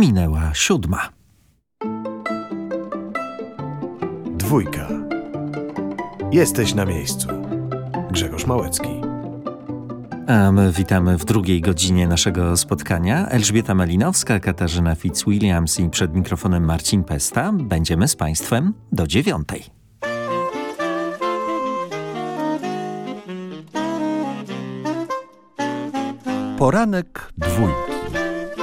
Minęła siódma. Dwójka. Jesteś na miejscu. Grzegorz Małecki. A my witamy w drugiej godzinie naszego spotkania. Elżbieta Malinowska, Katarzyna Fitzwilliams i przed mikrofonem Marcin Pesta. Będziemy z Państwem do dziewiątej. Poranek dwójki.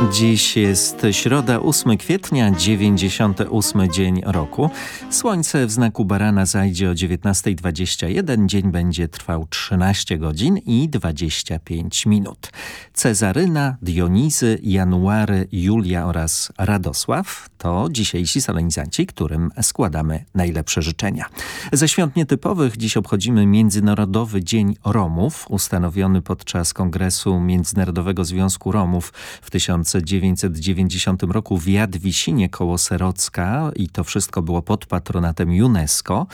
Dziś jest środa 8 kwietnia, 98 dzień roku. Słońce w znaku barana zajdzie o 19.21. Dzień będzie trwał 13 godzin i 25 minut. Cezaryna, Dionizy, January, Julia oraz Radosław to dzisiejsi solenizanci, którym składamy najlepsze życzenia. Ze świąt nietypowych dziś obchodzimy Międzynarodowy Dzień Romów, ustanowiony podczas Kongresu Międzynarodowego Związku Romów w 1000 1990 roku w Jadwisinie koło Serocka i to wszystko było pod patronatem UNESCO.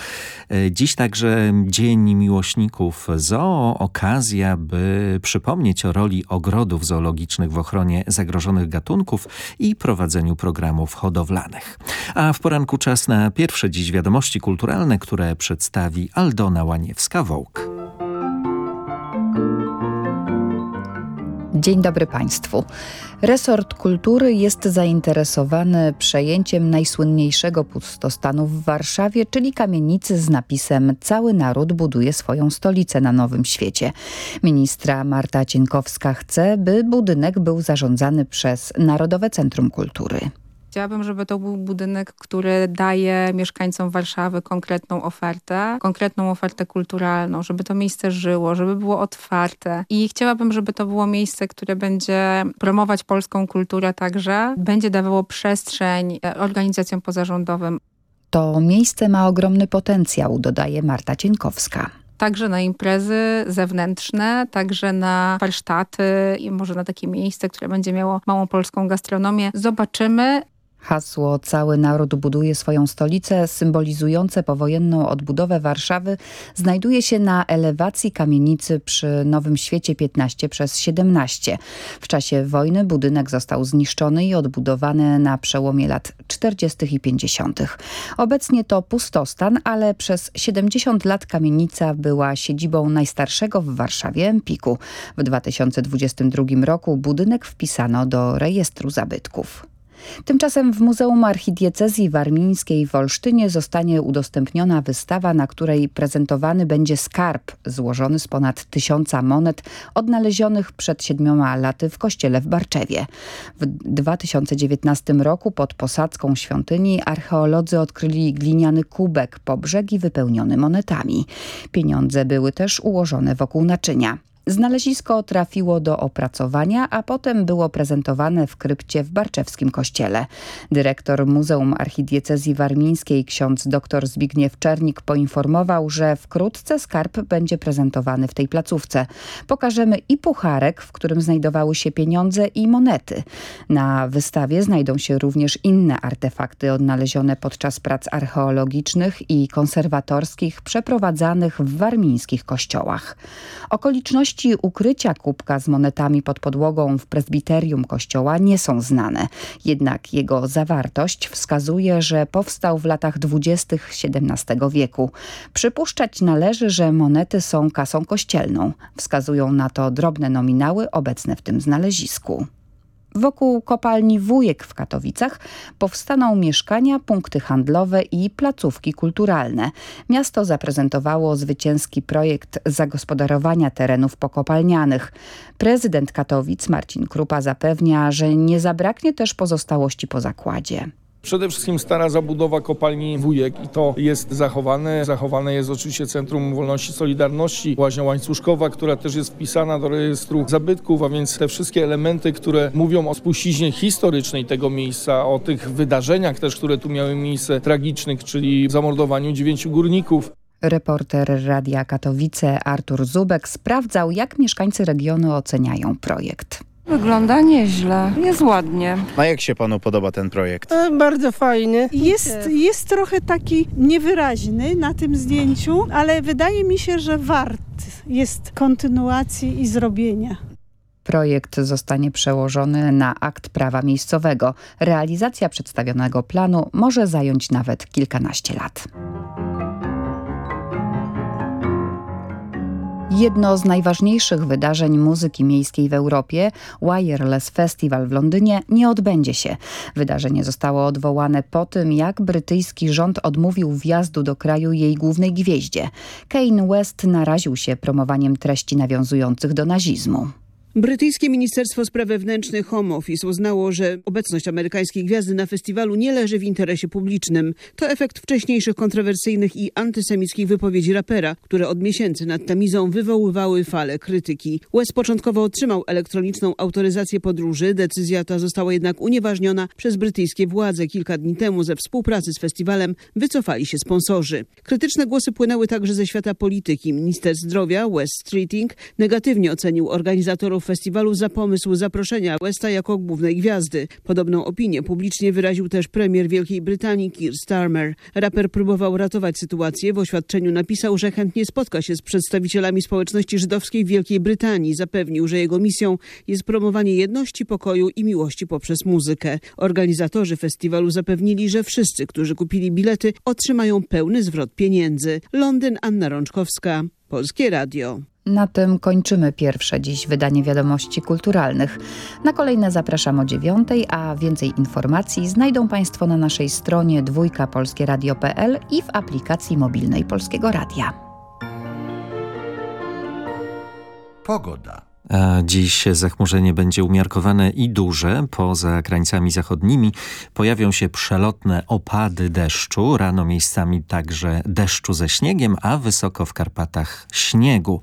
E, dziś także Dzień Miłośników Zoo, okazja, by przypomnieć o roli ogrodów zoologicznych w ochronie zagrożonych gatunków i prowadzeniu programów hodowlanych. A w poranku czas na pierwsze dziś wiadomości kulturalne, które przedstawi Aldona Łaniewska-Wołk. Dzień dobry Państwu. Resort Kultury jest zainteresowany przejęciem najsłynniejszego pustostanu w Warszawie, czyli kamienicy z napisem Cały naród buduje swoją stolicę na Nowym Świecie. Ministra Marta Cienkowska chce, by budynek był zarządzany przez Narodowe Centrum Kultury. Chciałabym, żeby to był budynek, który daje mieszkańcom Warszawy konkretną ofertę, konkretną ofertę kulturalną, żeby to miejsce żyło, żeby było otwarte. I chciałabym, żeby to było miejsce, które będzie promować polską kulturę także, będzie dawało przestrzeń e, organizacjom pozarządowym. To miejsce ma ogromny potencjał, dodaje Marta Cienkowska także na imprezy zewnętrzne, także na warsztaty i może na takie miejsce, które będzie miało małą polską gastronomię. Zobaczymy, Hasło Cały naród buduje swoją stolicę, symbolizujące powojenną odbudowę Warszawy, znajduje się na elewacji kamienicy przy Nowym Świecie 15 przez 17. W czasie wojny budynek został zniszczony i odbudowany na przełomie lat 40. i 50. Obecnie to pustostan, ale przez 70 lat kamienica była siedzibą najstarszego w Warszawie Empiku. W 2022 roku budynek wpisano do rejestru zabytków. Tymczasem w Muzeum Archidiecezji Warmińskiej w Olsztynie zostanie udostępniona wystawa, na której prezentowany będzie skarb złożony z ponad tysiąca monet odnalezionych przed siedmioma laty w kościele w Barczewie. W 2019 roku pod posadzką świątyni archeolodzy odkryli gliniany kubek po brzegi wypełniony monetami. Pieniądze były też ułożone wokół naczynia. Znalezisko trafiło do opracowania, a potem było prezentowane w krypcie w Barczewskim Kościele. Dyrektor Muzeum Archidiecezji Warmińskiej ksiądz dr Zbigniew Czernik poinformował, że wkrótce skarb będzie prezentowany w tej placówce. Pokażemy i pucharek, w którym znajdowały się pieniądze i monety. Na wystawie znajdą się również inne artefakty odnalezione podczas prac archeologicznych i konserwatorskich przeprowadzanych w warmińskich kościołach. Okoliczności Okoliczności ukrycia kubka z monetami pod podłogą w prezbiterium kościoła nie są znane. Jednak jego zawartość wskazuje, że powstał w latach dwudziestych XVII wieku. Przypuszczać należy, że monety są kasą kościelną. Wskazują na to drobne nominały obecne w tym znalezisku. Wokół kopalni Wujek w Katowicach powstaną mieszkania, punkty handlowe i placówki kulturalne. Miasto zaprezentowało zwycięski projekt zagospodarowania terenów pokopalnianych. Prezydent Katowic Marcin Krupa zapewnia, że nie zabraknie też pozostałości po zakładzie. Przede wszystkim stara zabudowa kopalni Wujek i to jest zachowane. Zachowane jest oczywiście Centrum Wolności Solidarności, Łaźnia Łańcuszkowa, która też jest wpisana do rejestru zabytków, a więc te wszystkie elementy, które mówią o spuściźnie historycznej tego miejsca, o tych wydarzeniach też, które tu miały miejsce tragicznych, czyli zamordowaniu dziewięciu górników. Reporter Radia Katowice Artur Zubek sprawdzał, jak mieszkańcy regionu oceniają projekt. Wygląda nieźle, jest ładnie. A jak się panu podoba ten projekt? E, bardzo fajny. Jest, jest trochę taki niewyraźny na tym zdjęciu, ale wydaje mi się, że wart jest kontynuacji i zrobienia. Projekt zostanie przełożony na akt prawa miejscowego. Realizacja przedstawionego planu może zająć nawet kilkanaście lat. Jedno z najważniejszych wydarzeń muzyki miejskiej w Europie, Wireless Festival w Londynie, nie odbędzie się. Wydarzenie zostało odwołane po tym, jak brytyjski rząd odmówił wjazdu do kraju jej głównej gwieździe. Kane West naraził się promowaniem treści nawiązujących do nazizmu. Brytyjskie Ministerstwo Spraw Wewnętrznych Home Office uznało, że obecność amerykańskiej gwiazdy na festiwalu nie leży w interesie publicznym. To efekt wcześniejszych kontrowersyjnych i antysemickich wypowiedzi rapera, które od miesięcy nad Tamizą wywoływały fale krytyki. West początkowo otrzymał elektroniczną autoryzację podróży. Decyzja ta została jednak unieważniona przez brytyjskie władze. Kilka dni temu ze współpracy z festiwalem wycofali się sponsorzy. Krytyczne głosy płynęły także ze świata polityki. Minister zdrowia West Streeting negatywnie ocenił organizatorów festiwalu za pomysł zaproszenia Westa jako głównej gwiazdy. Podobną opinię publicznie wyraził też premier Wielkiej Brytanii Keir Starmer. Raper próbował ratować sytuację. W oświadczeniu napisał, że chętnie spotka się z przedstawicielami społeczności żydowskiej w Wielkiej Brytanii. Zapewnił, że jego misją jest promowanie jedności, pokoju i miłości poprzez muzykę. Organizatorzy festiwalu zapewnili, że wszyscy, którzy kupili bilety, otrzymają pełny zwrot pieniędzy. Londyn, Anna Rączkowska, Polskie Radio. Na tym kończymy pierwsze dziś wydanie wiadomości kulturalnych. Na kolejne zapraszam o dziewiątej, a więcej informacji znajdą Państwo na naszej stronie dwójkapolskieradio.pl i w aplikacji mobilnej Polskiego Radia. Pogoda. Dziś zachmurzenie będzie umiarkowane i duże. Poza krańcami zachodnimi pojawią się przelotne opady deszczu. Rano miejscami także deszczu ze śniegiem, a wysoko w Karpatach śniegu.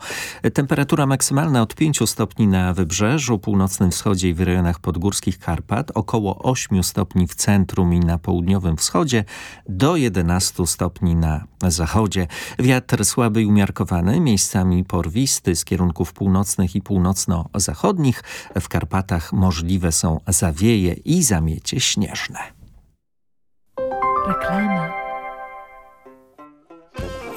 Temperatura maksymalna od 5 stopni na wybrzeżu, północnym wschodzie i w rejonach podgórskich Karpat, około 8 stopni w centrum i na południowym wschodzie, do 11 stopni na zachodzie. Wiatr słaby i umiarkowany, miejscami porwisty z kierunków północnych i północno-zachodnich. W Karpatach możliwe są zawieje i zamiecie śnieżne. Reklama.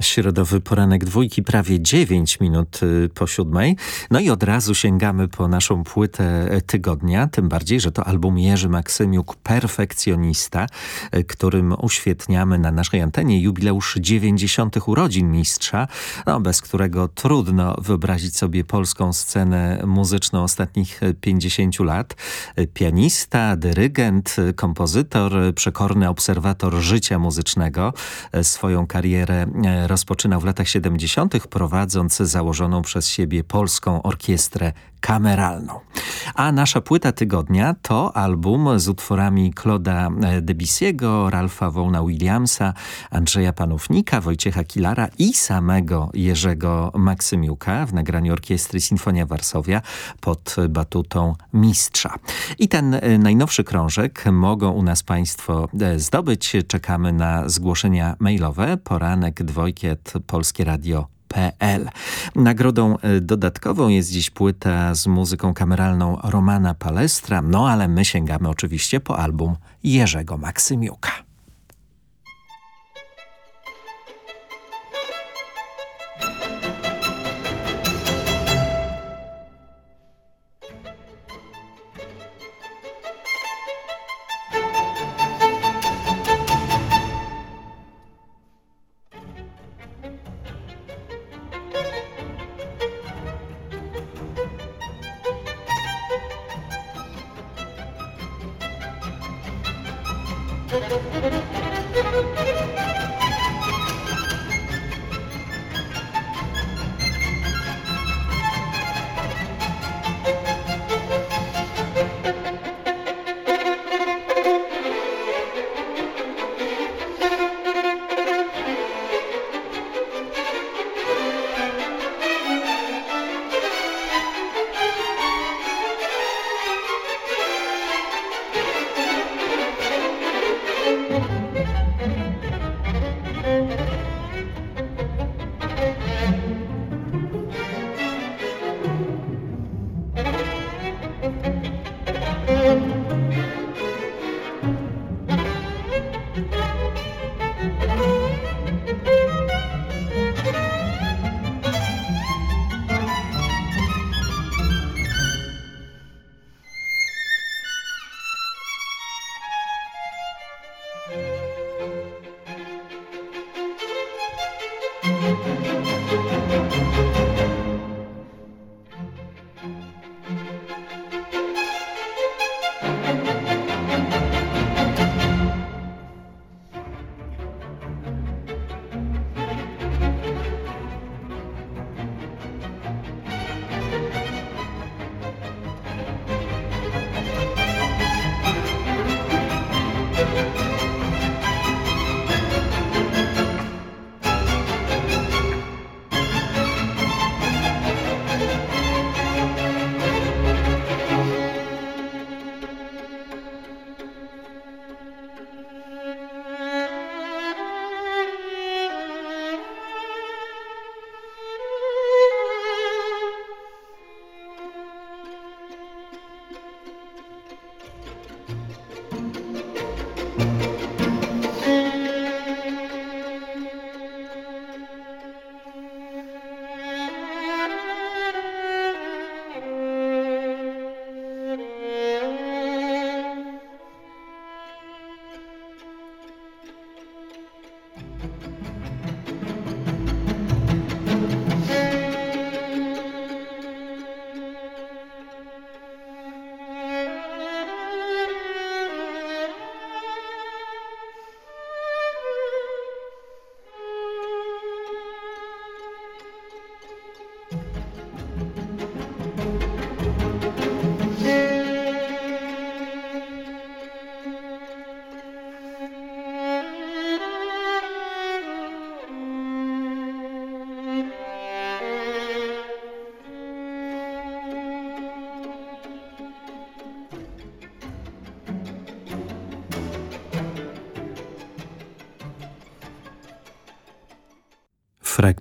Środowy poranek dwójki, prawie 9 minut y, po siódmej. No i od razu sięgamy po naszą płytę tygodnia, tym bardziej, że to album Jerzy Maksymiuk, perfekcjonista, y, którym uświetniamy na naszej antenie jubileusz 90. urodzin mistrza, no, bez którego trudno wyobrazić sobie polską scenę muzyczną ostatnich 50 lat. Pianista, dyrygent, kompozytor, przekorny obserwator życia muzycznego. Swoją karierę rozpoczynał w latach 70., prowadząc założoną przez siebie Polską Orkiestrę Kameralną. A nasza płyta tygodnia to album z utworami Claude'a Debussy'ego, Ralfa Wona Williamsa, Andrzeja Panównika, Wojciecha Kilara i samego Jerzego Maksymiuka w nagraniu orkiestry Sinfonia Varsovia pod batutą mistrza. I ten najnowszy krążek mogą u nas Państwo zdobyć. Czekamy na zgłoszenia mailowe. Poranek dwojki polskie radio PL. Nagrodą e, dodatkową jest dziś płyta z muzyką kameralną Romana Palestra, no ale my sięgamy oczywiście po album Jerzego Maksymiuka.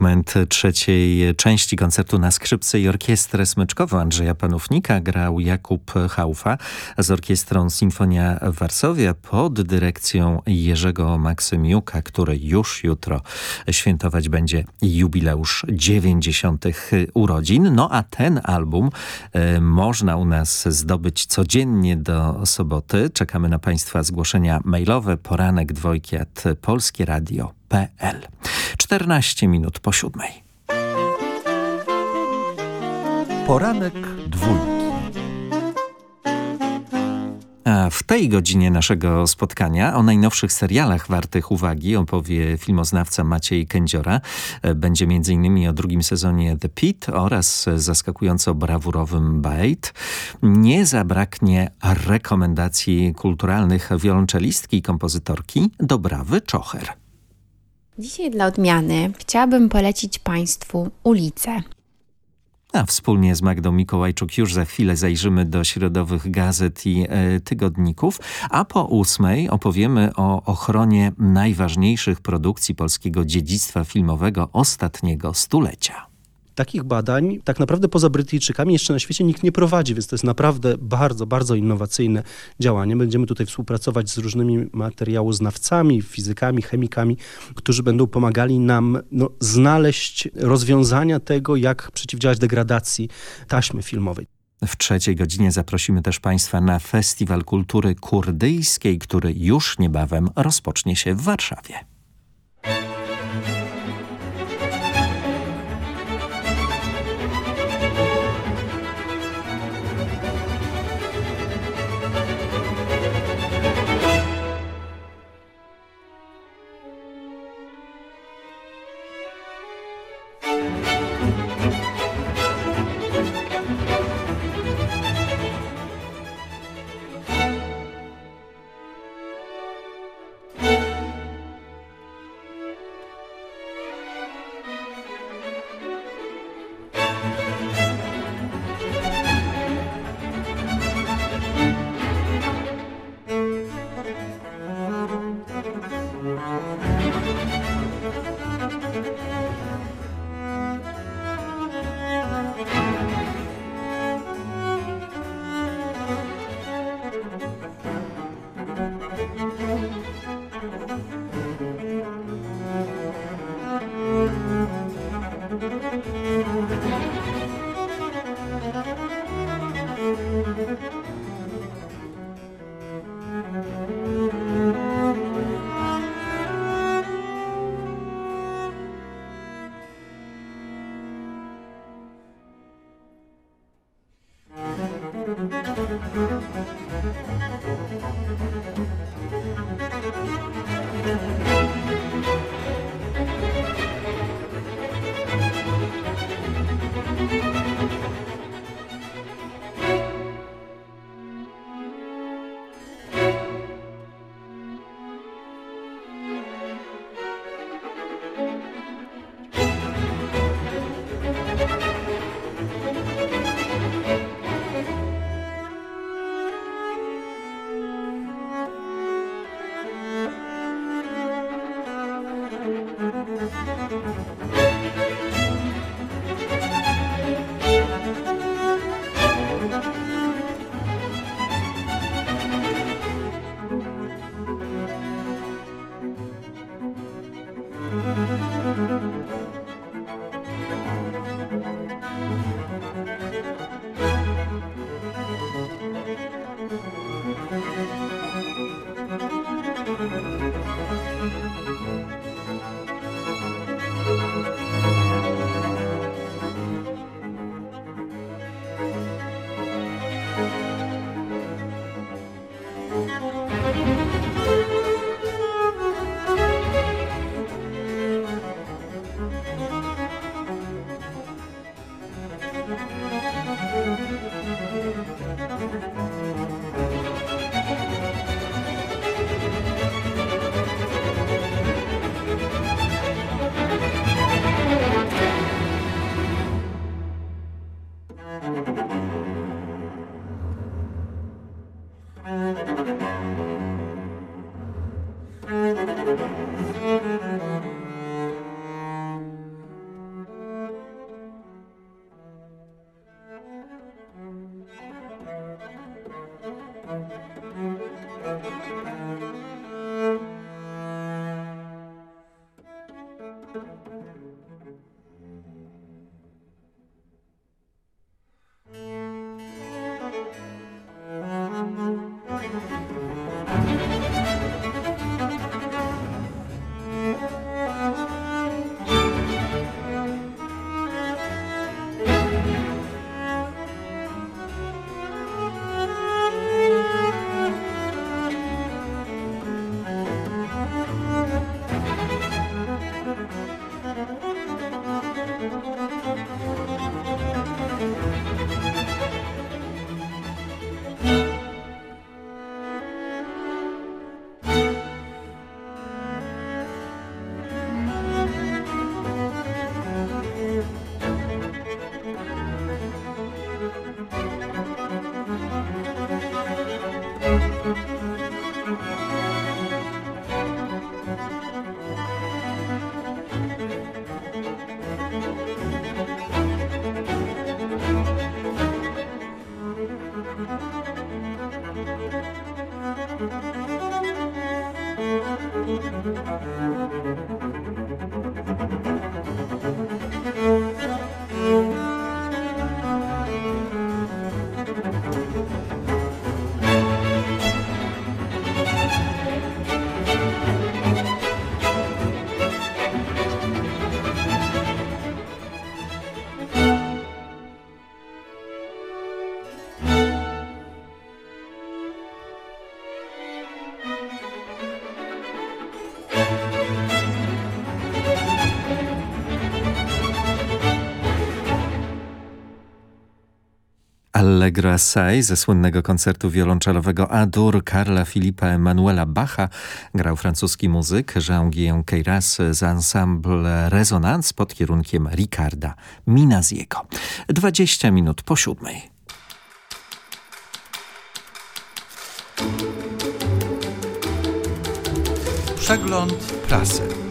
Fragment trzeciej części koncertu na skrzypce i orkiestrę smyczkową Andrzeja Panównika grał Jakub Haufa z orkiestrą Sinfonia Warszawia pod dyrekcją Jerzego Maksymiuka, który już jutro świętować będzie jubileusz 90. urodzin. No a ten album e, można u nas zdobyć codziennie do soboty. Czekamy na Państwa zgłoszenia mailowe poranek dwojkiat Polskie Radio PL. 14 minut po siódmej. Poranek dwójki. A w tej godzinie naszego spotkania o najnowszych serialach wartych uwagi opowie filmoznawca Maciej Kędziora. Będzie m.in. o drugim sezonie The Pit oraz zaskakująco brawurowym Bait. Nie zabraknie rekomendacji kulturalnych wiolonczelistki i kompozytorki Dobrawy Czocher. Dzisiaj dla odmiany chciałabym polecić Państwu ulicę. A wspólnie z Magdą Mikołajczuk już za chwilę zajrzymy do środowych gazet i e, tygodników, a po ósmej opowiemy o ochronie najważniejszych produkcji polskiego dziedzictwa filmowego ostatniego stulecia takich badań tak naprawdę poza Brytyjczykami jeszcze na świecie nikt nie prowadzi, więc to jest naprawdę bardzo, bardzo innowacyjne działanie. Będziemy tutaj współpracować z różnymi materiałoznawcami, fizykami, chemikami, którzy będą pomagali nam no, znaleźć rozwiązania tego, jak przeciwdziałać degradacji taśmy filmowej. W trzeciej godzinie zaprosimy też Państwa na Festiwal Kultury Kurdyjskiej, który już niebawem rozpocznie się w Warszawie. Allegro Assai ze słynnego koncertu wiolonczelowego Adur Karla Filipa Emanuela Bacha grał francuski muzyk Jean-Guillaume Queyras z ensemble Resonance pod kierunkiem Ricarda Minaziego. 20 minut po siódmej. Przegląd prasy.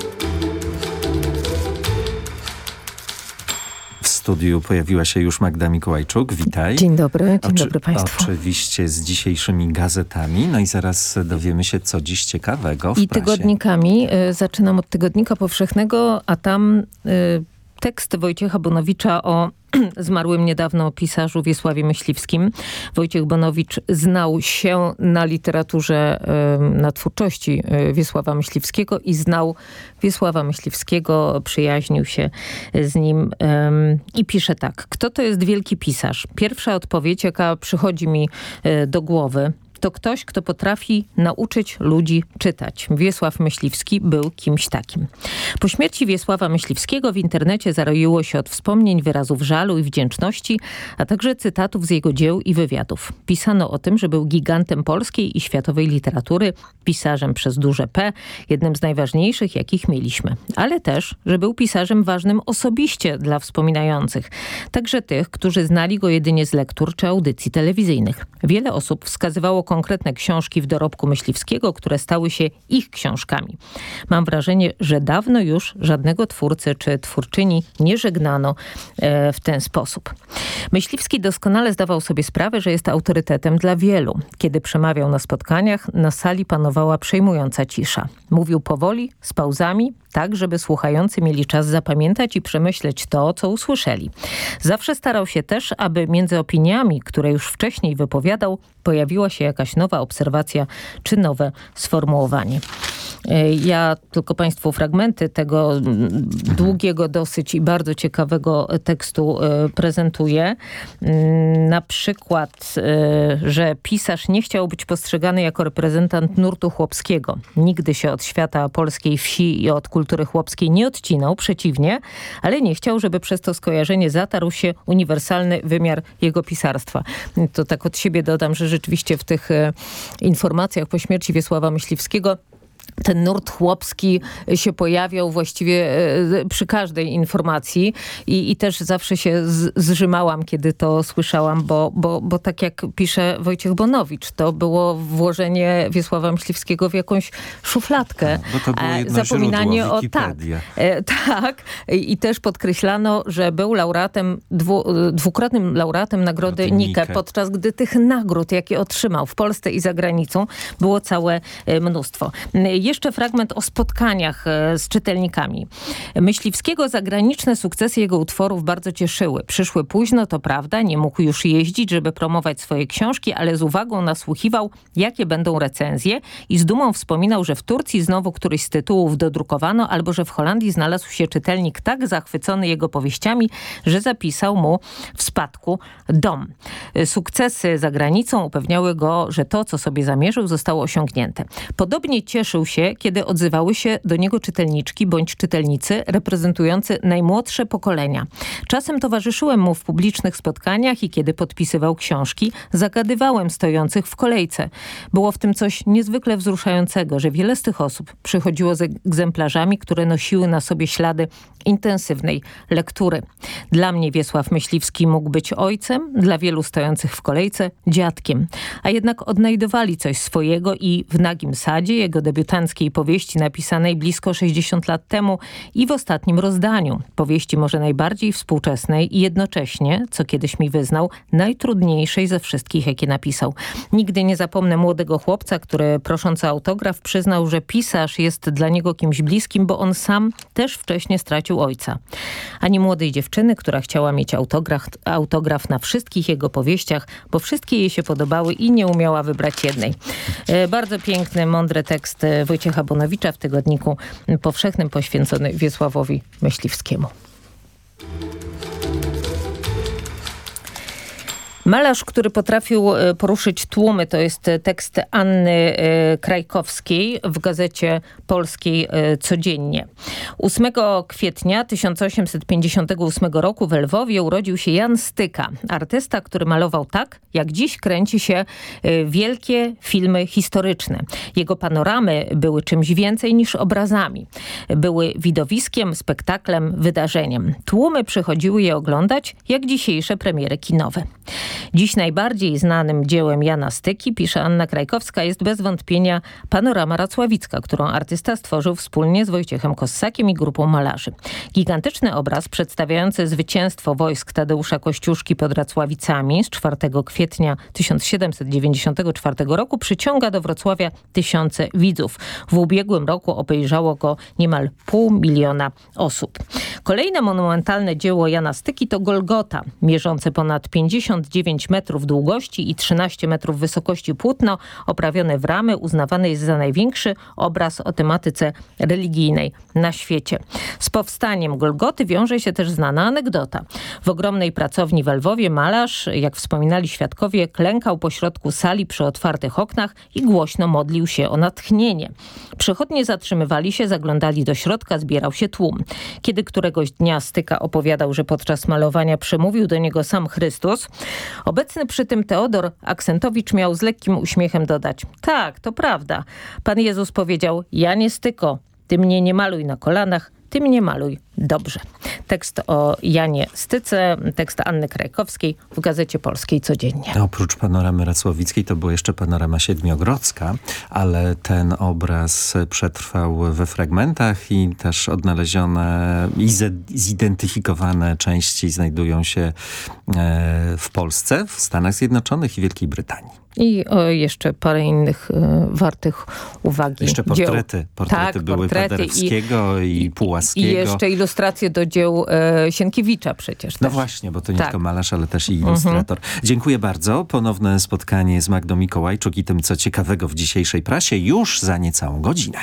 Studiu pojawiła się już Magda Mikołajczuk. Witaj. Dzień dobry, dzień Oczy dobry Państwu. Oczywiście z dzisiejszymi gazetami. No i zaraz dowiemy się, co dziś ciekawego w I prasie. tygodnikami. Y, zaczynam od Tygodnika Powszechnego, a tam y, tekst Wojciecha Bonowicza o zmarłym niedawno pisarzu Wiesławie Myśliwskim. Wojciech Bonowicz znał się na literaturze, na twórczości e, Wiesława Myśliwskiego i znał Wiesława Myśliwskiego, przyjaźnił się z nim i pisze tak. Kto to jest wielki pisarz? Pierwsza odpowiedź, jaka przychodzi mi e, do głowy, to ktoś, kto potrafi nauczyć ludzi czytać. Wiesław Myśliwski był kimś takim. Po śmierci Wiesława Myśliwskiego w internecie zaroiło się od wspomnień, wyrazów żalu i wdzięczności, a także cytatów z jego dzieł i wywiadów. Pisano o tym, że był gigantem polskiej i światowej literatury, pisarzem przez duże P, jednym z najważniejszych, jakich mieliśmy. Ale też, że był pisarzem ważnym osobiście dla wspominających. Także tych, którzy znali go jedynie z lektur czy audycji telewizyjnych. Wiele osób wskazywało konkretne książki w dorobku Myśliwskiego, które stały się ich książkami. Mam wrażenie, że dawno już żadnego twórcy czy twórczyni nie żegnano e, w ten sposób. Myśliwski doskonale zdawał sobie sprawę, że jest autorytetem dla wielu. Kiedy przemawiał na spotkaniach, na sali panowała przejmująca cisza. Mówił powoli, z pauzami, tak żeby słuchający mieli czas zapamiętać i przemyśleć to, co usłyszeli. Zawsze starał się też, aby między opiniami, które już wcześniej wypowiadał, pojawiła się jakaś nowa obserwacja czy nowe sformułowanie. E, ja tylko Państwu fragmenty tego długiego dosyć i bardzo ciekawego tekstu e, prezentuję. Mm, na przykład, e, że pisarz nie chciał być postrzegany jako reprezentant nurtu chłopskiego. Nigdy się od świata polskiej wsi i od kultury chłopskiej nie odcinał, przeciwnie, ale nie chciał, żeby przez to skojarzenie zatarł się uniwersalny wymiar jego pisarstwa. To tak od siebie dodam, że rzeczywiście w tych informacjach po śmierci Wiesława Myśliwskiego ten nurt chłopski się pojawiał właściwie e, przy każdej informacji i, i też zawsze się z, zrzymałam, kiedy to słyszałam, bo, bo, bo tak jak pisze Wojciech Bonowicz, to było włożenie Wiesława Myśliwskiego w jakąś szufladkę. E, jedno Zapominanie źródło, o tak. E, tak. I też podkreślano, że był laureatem, dwu, dwukrotnym laureatem nagrody Nike, podczas gdy tych nagród, jakie otrzymał w Polsce i za granicą, było całe mnóstwo jeszcze fragment o spotkaniach e, z czytelnikami. Myśliwskiego zagraniczne sukcesy jego utworów bardzo cieszyły. Przyszły późno, to prawda, nie mógł już jeździć, żeby promować swoje książki, ale z uwagą nasłuchiwał, jakie będą recenzje i z dumą wspominał, że w Turcji znowu któryś z tytułów dodrukowano, albo że w Holandii znalazł się czytelnik tak zachwycony jego powieściami, że zapisał mu w spadku dom. Sukcesy za granicą upewniały go, że to, co sobie zamierzył, zostało osiągnięte. Podobnie cieszył się kiedy odzywały się do niego czytelniczki bądź czytelnicy reprezentujący najmłodsze pokolenia. Czasem towarzyszyłem mu w publicznych spotkaniach i kiedy podpisywał książki, zagadywałem stojących w kolejce. Było w tym coś niezwykle wzruszającego, że wiele z tych osób przychodziło z egzemplarzami, które nosiły na sobie ślady intensywnej lektury. Dla mnie Wiesław Myśliwski mógł być ojcem, dla wielu stojących w kolejce dziadkiem. A jednak odnajdowali coś swojego i w Nagim Sadzie, jego powieści napisanej blisko 60 lat temu i w ostatnim rozdaniu. Powieści może najbardziej współczesnej i jednocześnie, co kiedyś mi wyznał, najtrudniejszej ze wszystkich, jakie napisał. Nigdy nie zapomnę młodego chłopca, który prosząc o autograf przyznał, że pisarz jest dla niego kimś bliskim, bo on sam też wcześniej stracił ojca. Ani młodej dziewczyny, która chciała mieć autograf, autograf na wszystkich jego powieściach, bo wszystkie jej się podobały i nie umiała wybrać jednej. E, bardzo piękny, mądry tekst e, Wojciecha Bonowicza w tygodniku powszechnym poświęcony Wiesławowi Myśliwskiemu. Malarz, który potrafił e, poruszyć tłumy, to jest e, tekst Anny e, Krajkowskiej w Gazecie Polskiej Codziennie. 8 kwietnia 1858 roku w Lwowie urodził się Jan Styka, artysta, który malował tak, jak dziś kręci się wielkie filmy historyczne. Jego panoramy były czymś więcej niż obrazami. Były widowiskiem, spektaklem, wydarzeniem. Tłumy przychodziły je oglądać, jak dzisiejsze premiery kinowe. Dziś najbardziej znanym dziełem Jana Styki, pisze Anna Krajkowska, jest bez wątpienia panorama racławicka, którą artysta stworzył wspólnie z Wojciechem Kossakiem i grupą malarzy. Gigantyczny obraz przedstawiający zwycięstwo wojsk Tadeusza Kościuszki pod Racławicami z 4 kwietnia 1794 roku przyciąga do Wrocławia tysiące widzów. W ubiegłym roku obejrzało go niemal pół miliona osób. Kolejne monumentalne dzieło Jana Styki to Golgota, mierzące ponad 59 metrów długości i 13 metrów wysokości płótno, oprawione w ramy, uznawany jest za największy obraz o tematyce religijnej na świecie. Z powstaniem Golgoty wiąże się też znana anegdota. W ogromnej pracowni w Lwowie malarz, jak wspominali świadkowie, klękał pośrodku sali przy otwartych oknach i głośno modlił się o natchnienie. Przychodnie zatrzymywali się, zaglądali do środka, zbierał się tłum. Kiedy któregoś dnia Styka opowiadał, że podczas malowania przemówił do niego sam Chrystus, obecny przy tym Teodor Aksentowicz miał z lekkim uśmiechem dodać tak, to prawda. Pan Jezus powiedział, ja nie Styko, ty mnie nie maluj na kolanach, ty mnie maluj dobrze. Tekst o Janie Styce, tekst Anny Krajkowskiej w Gazecie Polskiej codziennie. No, oprócz panoramy Racławickiej to była jeszcze panorama Siedmiogrodzka, ale ten obraz przetrwał we fragmentach i też odnalezione i zidentyfikowane części znajdują się e, w Polsce, w Stanach Zjednoczonych i Wielkiej Brytanii. I jeszcze parę innych y, wartych uwagi. Jeszcze portrety. Dzieł. Portrety tak, były portrety Paderewskiego i, i Pułaskiego. I jeszcze ilustracje do dzieł e, Sienkiewicza przecież. No też. właśnie, bo to nie tak. tylko malarz, ale też i ilustrator. Mhm. Dziękuję bardzo. Ponowne spotkanie z Magdą Mikołajczuk i tym, co ciekawego w dzisiejszej prasie już za niecałą godzinę.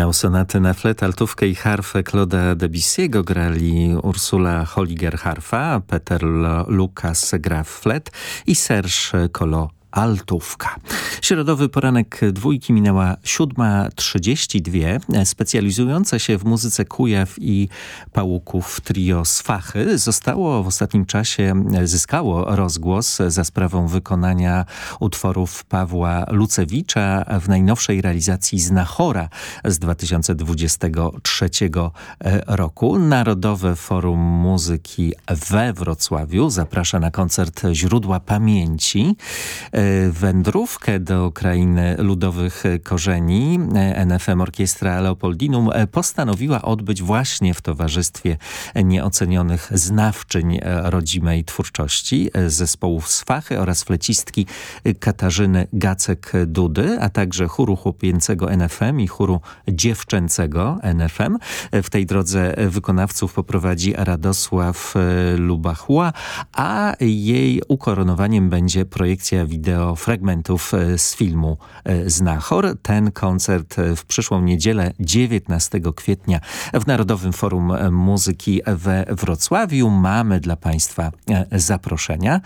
Finał sonaty na flet, altówkę i harfę Claude'a Debussy'ego grali Ursula Holliger-harfa, Peter Lukas gra flet i Serge Collot Altówka. Środowy poranek dwójki minęła 7.32. Specjalizujące się w muzyce kujaw i pałuków trio Sfachy zostało w ostatnim czasie, zyskało rozgłos za sprawą wykonania utworów Pawła Lucewicza w najnowszej realizacji Znachora z 2023 roku. Narodowe Forum Muzyki we Wrocławiu zaprasza na koncert Źródła Pamięci. E, wędrówkę do krainy ludowych korzeni NFM Orkiestra Leopoldinum postanowiła odbyć właśnie w towarzystwie nieocenionych znawczyń rodzimej twórczości zespołów Sfachy oraz flecistki Katarzyny Gacek-Dudy, a także chóru chłopięcego NFM i chóru dziewczęcego NFM. W tej drodze wykonawców poprowadzi Radosław Lubachła, a jej ukoronowaniem będzie projekcja wideo fragmentów z filmu e, Znachor. Ten koncert e, w przyszłą niedzielę 19 kwietnia w Narodowym Forum Muzyki we Wrocławiu. Mamy dla Państwa zaproszenia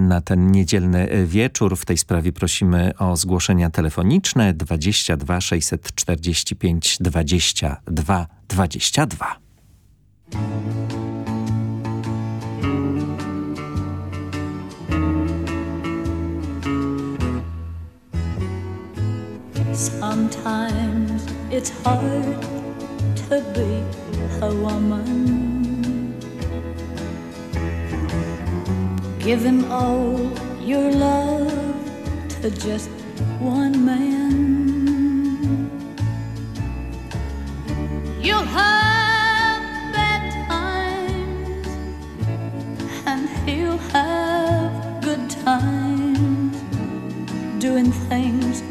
na ten niedzielny wieczór. W tej sprawie prosimy o zgłoszenia telefoniczne 22 645 22 22. Sometimes it's hard to be a woman. Giving all your love to just one man. You'll have bad times, and he'll have good times doing things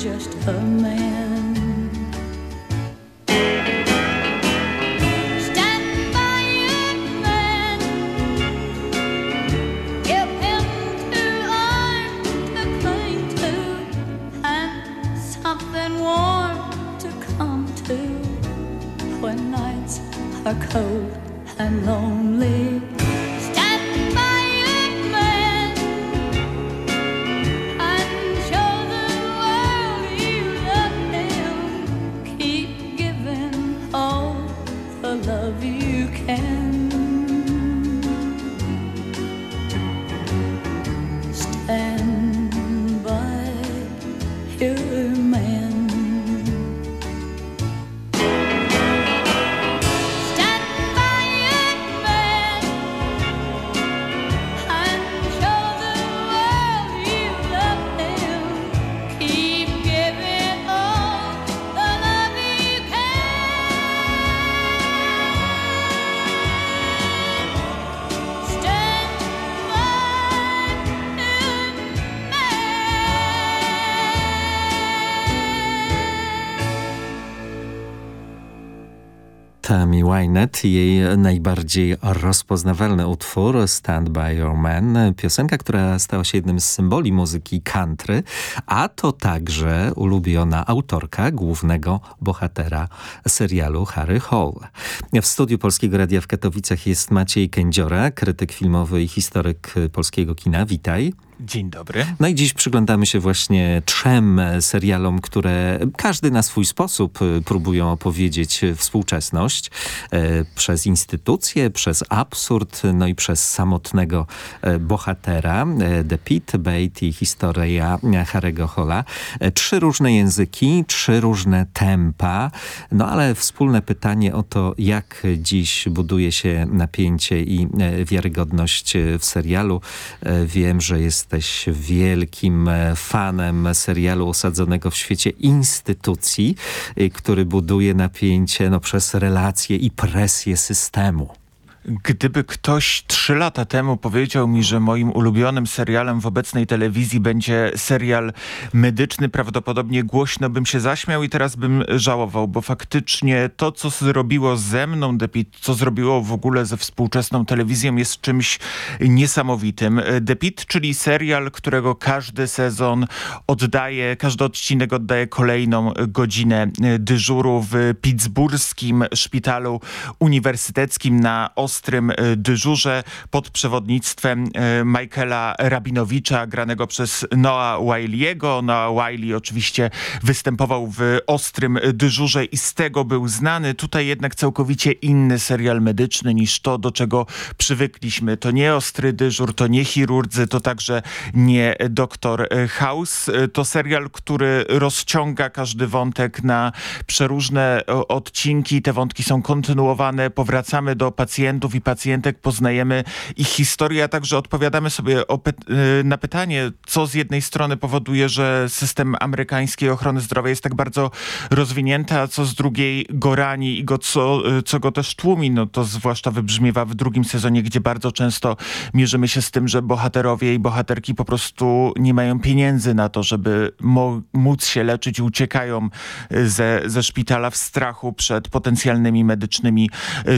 Just a man. Tammy Wynette i jej najbardziej rozpoznawalny utwór Stand By Your Man, piosenka, która stała się jednym z symboli muzyki country, a to także ulubiona autorka głównego bohatera serialu Harry Hall. W studiu Polskiego Radia w Katowicach jest Maciej Kędziora, krytyk filmowy i historyk polskiego kina. Witaj. Dzień dobry. No i dziś przyglądamy się właśnie trzem serialom, które każdy na swój sposób e, próbują opowiedzieć współczesność e, przez instytucje, przez absurd, no i przez samotnego e, bohatera. The Pit, Bait i historia Harry'ego Hola. Trzy różne języki, trzy różne tempa, no ale wspólne pytanie o to, jak dziś buduje się napięcie i wiarygodność w serialu. Wiem, że jest jesteś wielkim e, fanem serialu osadzonego w świecie instytucji, e, który buduje napięcie no, przez relacje i presję systemu. Gdyby ktoś trzy lata temu powiedział mi, że moim ulubionym serialem w obecnej telewizji będzie serial medyczny, prawdopodobnie głośno bym się zaśmiał i teraz bym żałował, bo faktycznie to, co zrobiło ze mną Depit, co zrobiło w ogóle ze współczesną telewizją jest czymś niesamowitym. Depit, czyli serial, którego każdy sezon oddaje, każdy odcinek oddaje kolejną godzinę dyżuru w pittsburskim szpitalu uniwersyteckim na ostrym e, dyżurze pod przewodnictwem e, Michaela Rabinowicza, granego przez Noah Wiley'ego. Noah Wiley oczywiście występował w ostrym dyżurze i z tego był znany. Tutaj jednak całkowicie inny serial medyczny niż to, do czego przywykliśmy. To nie ostry dyżur, to nie chirurdzy, to także nie doktor House. To serial, który rozciąga każdy wątek na przeróżne odcinki. Te wątki są kontynuowane, powracamy do pacjentów, pacjentów i pacjentek, poznajemy ich historię, a także odpowiadamy sobie py y, na pytanie, co z jednej strony powoduje, że system amerykańskiej ochrony zdrowia jest tak bardzo rozwinięty, a co z drugiej go rani i go co, y, co go też tłumi. No to zwłaszcza wybrzmiewa w drugim sezonie, gdzie bardzo często mierzymy się z tym, że bohaterowie i bohaterki po prostu nie mają pieniędzy na to, żeby móc się leczyć i uciekają y, ze, ze szpitala w strachu przed potencjalnymi medycznymi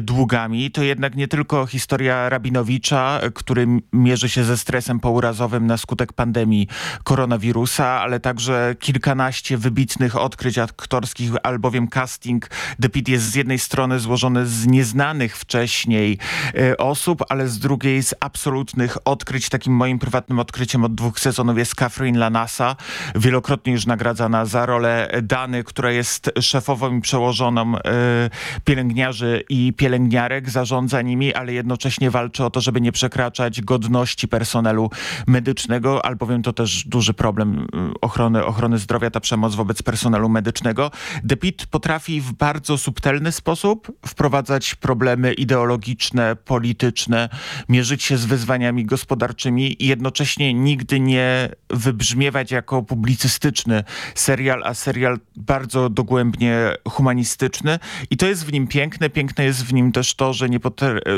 długami. To jednak jednak nie tylko historia Rabinowicza, który mierzy się ze stresem pourazowym na skutek pandemii koronawirusa, ale także kilkanaście wybitnych odkryć aktorskich, albowiem casting The Pit jest z jednej strony złożony z nieznanych wcześniej e, osób, ale z drugiej z absolutnych odkryć. Takim moim prywatnym odkryciem od dwóch sezonów jest Catherine Lanasa, wielokrotnie już nagradzana za rolę Dany, która jest szefową i przełożoną e, pielęgniarzy i pielęgniarek, zarządza nimi, ale jednocześnie walczy o to, żeby nie przekraczać godności personelu medycznego, albowiem to też duży problem y, ochrony, ochrony zdrowia, ta przemoc wobec personelu medycznego. Depit potrafi w bardzo subtelny sposób wprowadzać problemy ideologiczne, polityczne, mierzyć się z wyzwaniami gospodarczymi i jednocześnie nigdy nie wybrzmiewać jako publicystyczny serial, a serial bardzo dogłębnie humanistyczny i to jest w nim piękne. Piękne jest w nim też to, że nie,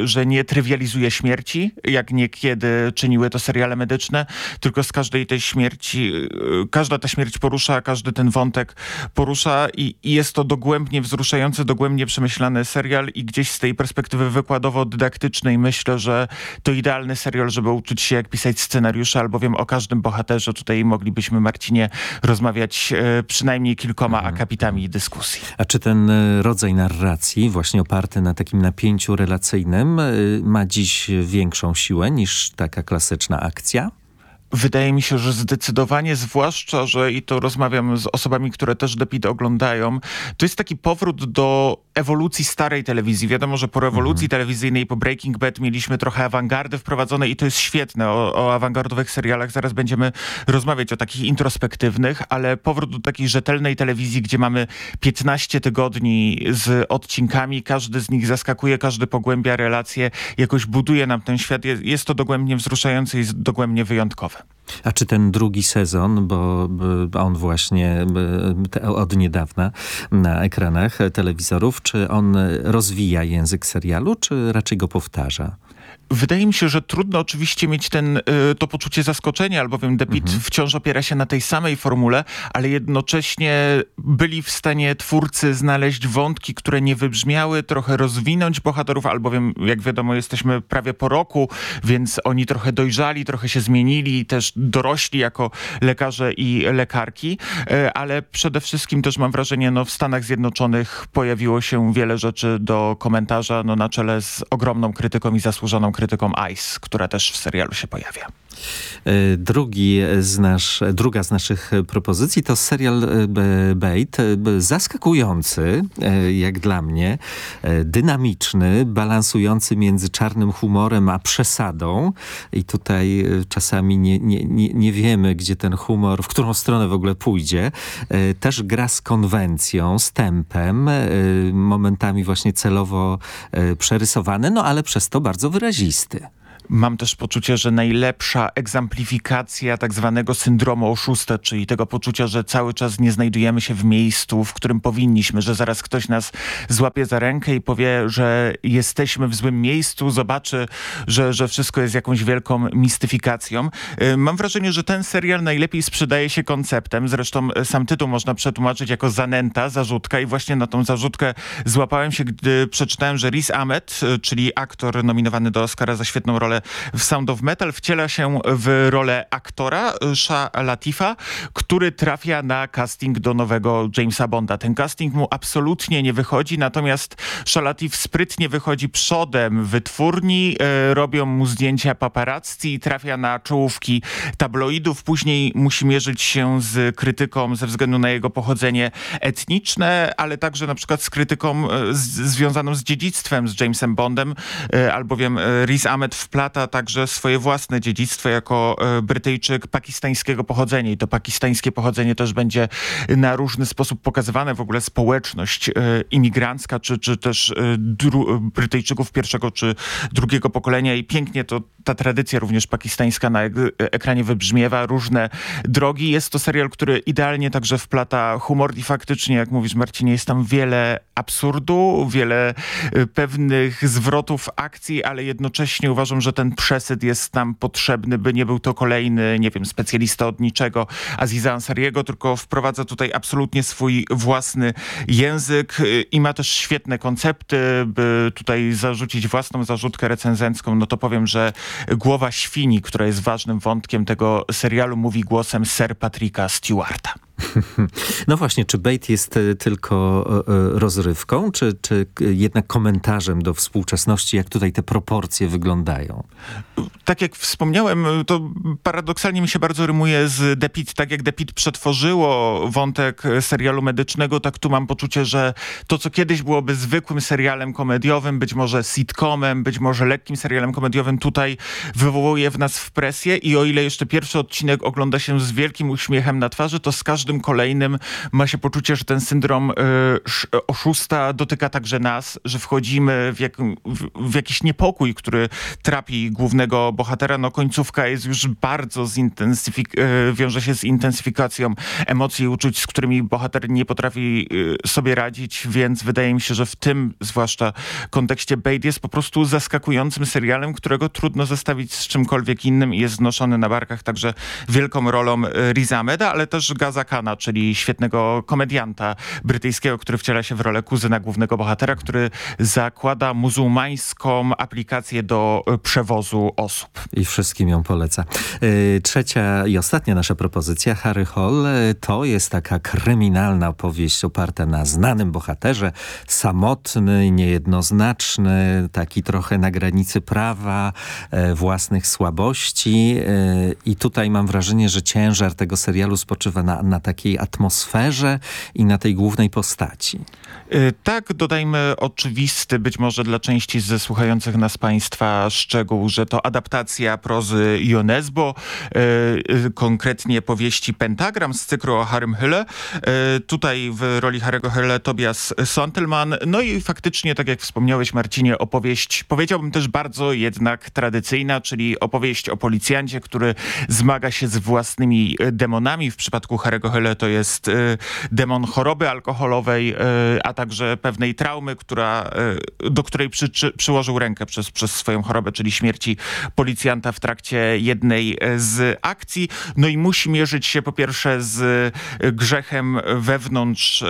że nie trywializuje śmierci, jak niekiedy czyniły to seriale medyczne, tylko z każdej tej śmierci, y, każda ta śmierć porusza, każdy ten wątek porusza i, i jest to dogłębnie wzruszający, dogłębnie przemyślany serial i gdzieś z tej perspektywy wykładowo-dydaktycznej myślę, że to idealny serial, żeby uczyć się jak pisać scenariusze, albowiem o każdym bohaterze tutaj moglibyśmy, Marcinie, rozmawiać e, przynajmniej kilkoma mhm. akapitami dyskusji. A czy ten e, rodzaj narracji, właśnie oparty na takim napięciu relacyjnym, Y, ma dziś większą siłę niż taka klasyczna akcja? Wydaje mi się, że zdecydowanie, zwłaszcza, że i to rozmawiam z osobami, które też Depid oglądają, to jest taki powrót do ewolucji starej telewizji. Wiadomo, że po rewolucji mhm. telewizyjnej, po Breaking Bad mieliśmy trochę awangardy wprowadzone i to jest świetne. O, o awangardowych serialach zaraz będziemy rozmawiać, o takich introspektywnych, ale powrót do takiej rzetelnej telewizji, gdzie mamy 15 tygodni z odcinkami, każdy z nich zaskakuje, każdy pogłębia relacje, jakoś buduje nam ten świat. Jest, jest to dogłębnie wzruszające i dogłębnie wyjątkowe. A czy ten drugi sezon, bo on właśnie od niedawna na ekranach telewizorów, czy on rozwija język serialu, czy raczej go powtarza? Wydaje mi się, że trudno oczywiście mieć ten, y, to poczucie zaskoczenia, albowiem The Pitt wciąż opiera się na tej samej formule, ale jednocześnie byli w stanie twórcy znaleźć wątki, które nie wybrzmiały, trochę rozwinąć bohaterów, albowiem jak wiadomo jesteśmy prawie po roku, więc oni trochę dojrzali, trochę się zmienili, też dorośli jako lekarze i lekarki, y, ale przede wszystkim też mam wrażenie, no w Stanach Zjednoczonych pojawiło się wiele rzeczy do komentarza, no na czele z ogromną krytyką i krytyką Ice, która też w serialu się pojawia. E, drugi z nasz, druga z naszych propozycji to serial e, Bait, e, zaskakujący jak dla mnie, dynamiczny, balansujący między czarnym humorem a przesadą i tutaj czasami nie, nie, nie, nie wiemy, gdzie ten humor, w którą stronę w ogóle pójdzie. Też gra z konwencją, z tempem, momentami właśnie celowo przerysowany, no ale przez to bardzo wyrazisty. Mam też poczucie, że najlepsza egzamplifikacja tak zwanego syndromu oszusta, czyli tego poczucia, że cały czas nie znajdujemy się w miejscu, w którym powinniśmy, że zaraz ktoś nas złapie za rękę i powie, że jesteśmy w złym miejscu, zobaczy, że, że wszystko jest jakąś wielką mistyfikacją. Y, mam wrażenie, że ten serial najlepiej sprzedaje się konceptem. Zresztą sam tytuł można przetłumaczyć jako zanęta, zarzutka i właśnie na tą zarzutkę złapałem się, gdy przeczytałem, że Riz Ahmed, y, czyli aktor nominowany do Oscara za świetną rolę w Sound of Metal wciela się w rolę aktora Sha Latifa, który trafia na casting do nowego Jamesa Bonda. Ten casting mu absolutnie nie wychodzi, natomiast Sha Latif sprytnie wychodzi przodem wytwórni, e, robią mu zdjęcia paparazzi, trafia na czołówki tabloidów, później musi mierzyć się z krytyką ze względu na jego pochodzenie etniczne, ale także na przykład z krytyką e, z, związaną z dziedzictwem z Jamesem Bondem, e, albowiem Riz Ahmed wplata lata także swoje własne dziedzictwo jako e, Brytyjczyk pakistańskiego pochodzenia i to pakistańskie pochodzenie też będzie na różny sposób pokazywane. W ogóle społeczność e, imigrancka, czy, czy też e, Brytyjczyków pierwszego czy drugiego pokolenia i pięknie to ta tradycja również pakistańska na ekranie wybrzmiewa, różne drogi. Jest to serial, który idealnie także wplata humor i faktycznie, jak mówisz Marcinie, jest tam wiele absurdu, wiele pewnych zwrotów akcji, ale jednocześnie uważam, że ten przesyt jest nam potrzebny, by nie był to kolejny, nie wiem, specjalista od niczego Aziza Ansariego, tylko wprowadza tutaj absolutnie swój własny język y, i ma też świetne koncepty, by tutaj zarzucić własną zarzutkę recenzencką, no to powiem, że Głowa Świni, która jest ważnym wątkiem tego serialu, mówi głosem Sir Patricka Stewarta. No właśnie, czy Bait jest e, tylko e, e, rozrywką, czy, czy jednak komentarzem do współczesności, jak tutaj te proporcje wyglądają? Tak jak wspomniałem, to paradoksalnie mi się bardzo rymuje z The Pit. Tak jak The Pit przetworzyło wątek serialu medycznego, tak tu mam poczucie, że to, co kiedyś byłoby zwykłym serialem komediowym, być może sitcomem, być może lekkim serialem komediowym, tutaj wywołuje w nas w presję i o ile jeszcze pierwszy odcinek ogląda się z wielkim uśmiechem na twarzy, to z każdym każdym kolejnym ma się poczucie, że ten syndrom y, oszusta dotyka także nas, że wchodzimy w, jak, w, w, jakiś niepokój, który trapi głównego bohatera. No końcówka jest już bardzo zintensyfik y, wiąże się z intensyfikacją emocji i uczuć, z którymi bohater nie potrafi y, sobie radzić, więc wydaje mi się, że w tym zwłaszcza kontekście Bait jest po prostu zaskakującym serialem, którego trudno zestawić z czymkolwiek innym i jest znoszony na barkach także wielką rolą Riz Ahmeda, ale też Gaza Czyli świetnego komedianta brytyjskiego, który wciela się w rolę kuzyna głównego bohatera, który zakłada muzułmańską aplikację do e, przewozu osób. I wszystkim ją poleca. E, trzecia i ostatnia nasza propozycja, Harry Hall, e, to jest taka kryminalna opowieść oparta na znanym bohaterze, samotny, niejednoznaczny, taki trochę na granicy prawa, własnych słabości i tutaj mam wrażenie, że ciężar tego serialu spoczywa na, na takiej atmosferze i na tej głównej postaci. Y, tak, dodajmy oczywisty, być może dla części ze słuchających nas państwa szczegół, że to adaptacja prozy Ionesbo, y, y, konkretnie powieści Pentagram z cyklu o Harrym Hille. Tutaj w roli Harry'ego Hille Tobias Sontelman. No i faktycznie, tak jak wspomniałeś Marcinie, opowieść, powiedziałbym też bardzo jednak tradycyjna, czyli opowieść o policjancie, który zmaga się z własnymi demonami. W przypadku Harry'ego Hill to jest y, demon choroby alkoholowej, y, a także pewnej traumy, która, y, do której przy, przy, przyłożył rękę przez, przez swoją chorobę, czyli śmierci policjanta w trakcie jednej z akcji. No i musi mierzyć się po pierwsze z grzechem wewnątrz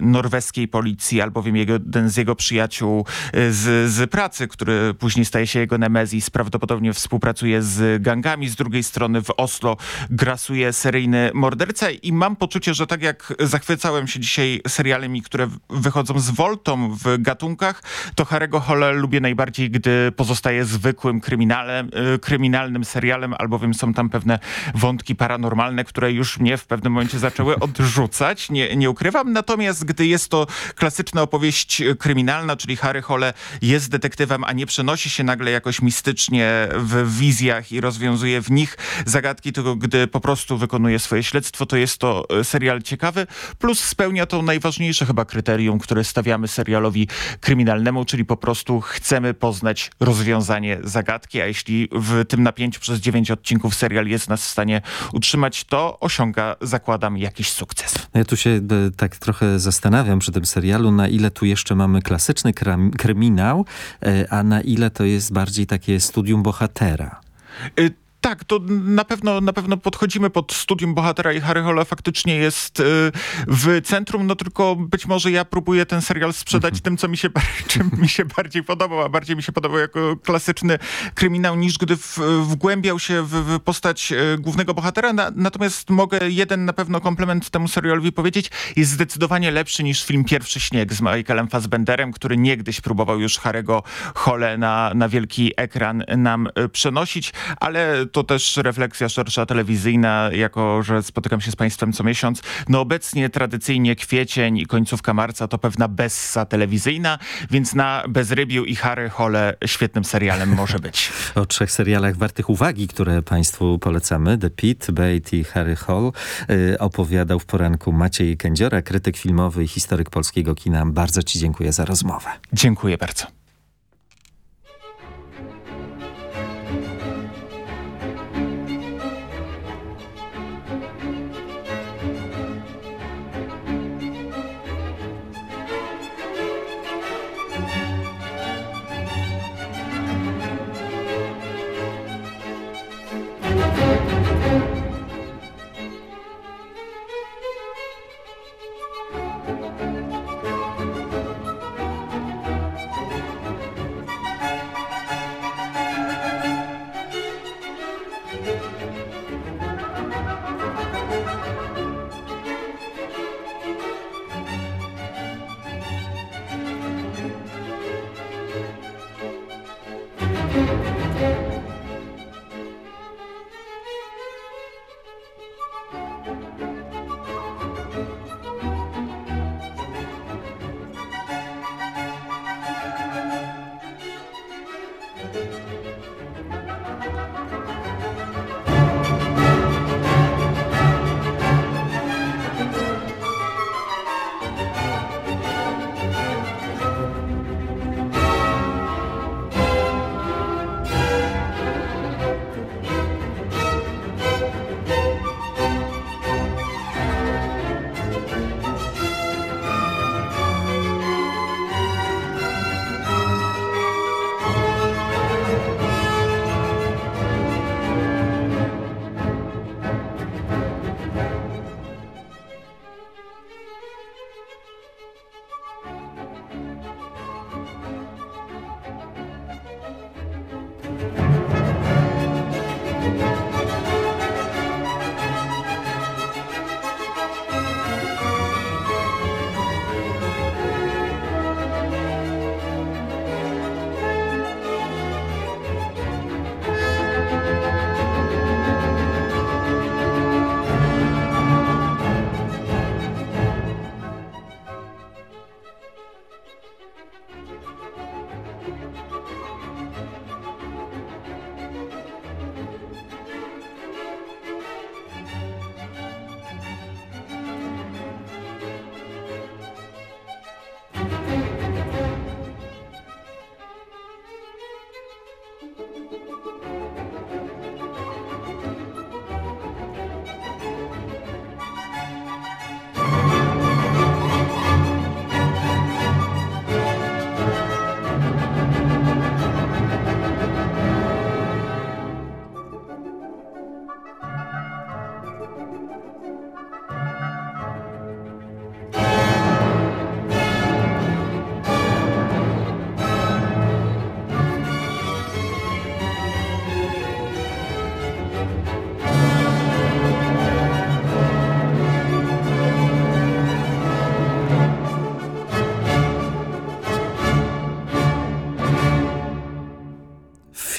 norweskiej policji, albowiem jeden z jego przyjaciół z, z pracy, który później staje się jego nemezis, prawdopodobnie współpracuje z gangami. Z drugiej strony w Oslo grasuje seryjny morderca i mam poczucie, że tak jak zachwycałem się dzisiaj serialami, które wychodzą z Voltą w gatunkach, to Harego Hole lubię najbardziej, gdy pozostaje zwykłym kryminalem, y, kryminalnym serialem, albowiem są tam pewne wątki paranormalne, które już mnie w pewnym momencie zaczęły odrzucać, nie, nie ukrywam. Natomiast gdy jest to klasyczna opowieść kryminalna, czyli Harry Hole jest detektywem, a nie przenosi się nagle jakoś mistycznie w wizjach i rozwiązuje w nich zagadki, tylko gdy po prostu wykonuje swoje śledztwo, to jest to e, serial ciekawy, plus spełnia to najważniejsze chyba kryterium, które stawiamy serialowi kryminalnemu, czyli po prostu chcemy poznać rozwiązanie zagadki, a jeśli w tym napięciu przez dziewięć odcinków serial jest nas w stanie utrzymać, to osiąga, zakładam, jakiś sukces. Ja tu się e, tak trochę zastanawiam przy tym serialu, na ile tu jeszcze mamy klasyczny kryminał, e, a na ile to jest bardziej takie studium bohatera. Y tak, to na pewno, na pewno podchodzimy pod studium bohatera i Harry Hola faktycznie jest y, w centrum, no tylko być może ja próbuję ten serial sprzedać mhm. tym, co mi się, czym mi się bardziej podobał, a bardziej mi się podobał jako klasyczny kryminał, niż gdy w, wgłębiał się w, w postać y, głównego bohatera. Na, natomiast mogę jeden na pewno komplement temu serialowi powiedzieć, jest zdecydowanie lepszy niż film Pierwszy Śnieg z Michaelem Fassbenderem, który niegdyś próbował już Harry'ego Hole na, na wielki ekran nam y, przenosić, ale to też refleksja szersza telewizyjna, jako że spotykam się z państwem co miesiąc. No obecnie tradycyjnie kwiecień i końcówka marca to pewna bessa telewizyjna, więc na Bezrybiu i Harry Hole świetnym serialem może być. o trzech serialach wartych uwagi, które państwu polecamy. The Pit, Bait i Harry Hall yy, opowiadał w poranku Maciej Kędziora, krytyk filmowy i historyk polskiego kina. Bardzo ci dziękuję za rozmowę. Dziękuję bardzo.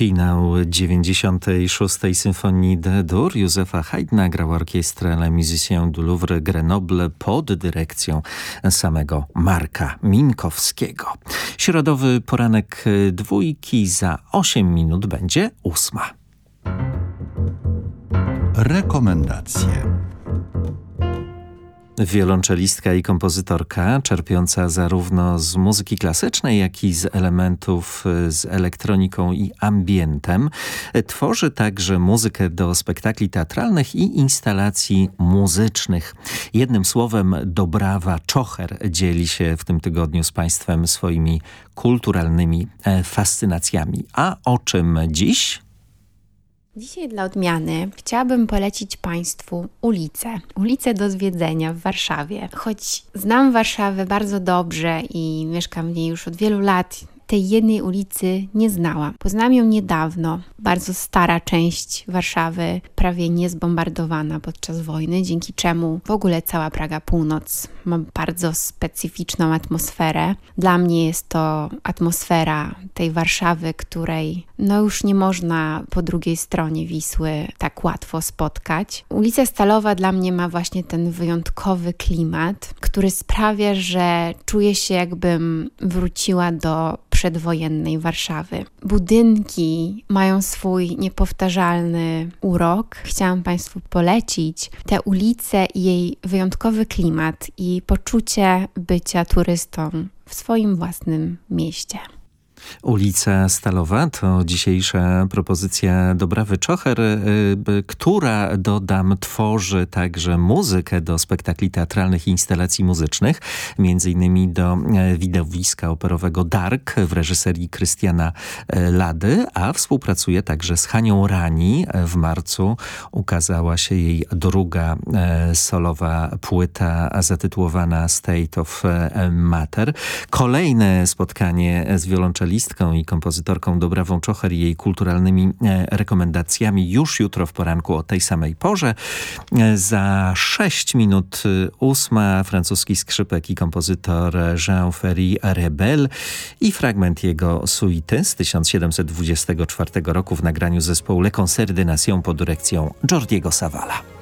Finał 96. Symfonii D-dur Józefa Haydna grał orkiestrę La Musicien du Louvre Grenoble pod dyrekcją samego Marka Minkowskiego. Środowy poranek dwójki za 8 minut będzie ósma. Rekomendacje. Wiolonczelistka i kompozytorka, czerpiąca zarówno z muzyki klasycznej, jak i z elementów z elektroniką i ambientem, tworzy także muzykę do spektakli teatralnych i instalacji muzycznych. Jednym słowem Dobrawa Czocher dzieli się w tym tygodniu z Państwem swoimi kulturalnymi e, fascynacjami. A o czym dziś? Dzisiaj dla odmiany chciałabym polecić Państwu ulicę. Ulicę do zwiedzenia w Warszawie. Choć znam Warszawę bardzo dobrze i mieszkam w niej już od wielu lat, tej jednej ulicy nie znałam. Poznałam ją niedawno. Bardzo stara część Warszawy, prawie niezbombardowana podczas wojny, dzięki czemu w ogóle cała Praga Północ ma bardzo specyficzną atmosferę. Dla mnie jest to atmosfera tej Warszawy, której no już nie można po drugiej stronie Wisły tak łatwo spotkać. Ulica Stalowa dla mnie ma właśnie ten wyjątkowy klimat, który sprawia, że czuję się jakbym wróciła do przedwojennej Warszawy. Budynki mają swój niepowtarzalny urok. Chciałam Państwu polecić tę ulicę i jej wyjątkowy klimat i poczucie bycia turystą w swoim własnym mieście. Ulica Stalowa to dzisiejsza propozycja Dobrawy Czocher, y, która, dodam, tworzy także muzykę do spektakli teatralnych i instalacji muzycznych, między innymi do e, widowiska operowego Dark w reżyserii Krystiana e, Lady, a współpracuje także z Hanią Rani. W marcu ukazała się jej druga e, solowa płyta zatytułowana State of Matter. Kolejne spotkanie z wiolonczelistą wokalistką i kompozytorką Dobrawą Czocher i jej kulturalnymi e, rekomendacjami już jutro w poranku o tej samej porze. E, za 6 minut e, ósma francuski skrzypek i kompozytor Jean-Ferry Rebel i fragment jego suity z 1724 roku w nagraniu zespołu Le Concert de Nation pod dyrekcją Jordiego Savala.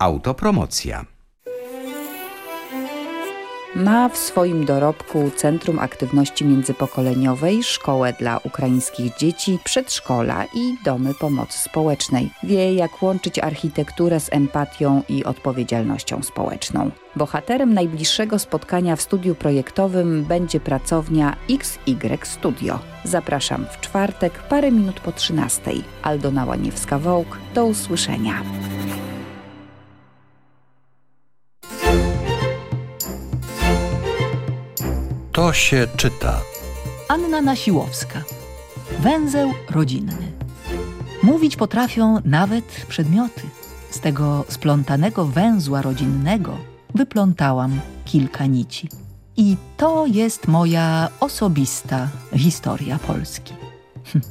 Autopromocja. Ma w swoim dorobku Centrum Aktywności Międzypokoleniowej, szkołę dla ukraińskich dzieci, przedszkola i domy pomocy społecznej. Wie, jak łączyć architekturę z empatią i odpowiedzialnością społeczną. Bohaterem najbliższego spotkania w studiu projektowym będzie pracownia XY Studio. Zapraszam w czwartek, parę minut po 13. Aldona Łaniewska-Wołk. Do usłyszenia. To się czyta. Anna Nasiłowska. Węzeł rodzinny. Mówić potrafią nawet przedmioty. Z tego splątanego węzła rodzinnego wyplątałam kilka nici. I to jest moja osobista historia Polski. Hm,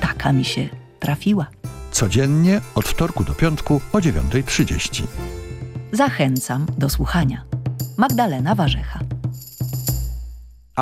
taka mi się trafiła. Codziennie od wtorku do piątku o 9.30. Zachęcam do słuchania. Magdalena Warzecha.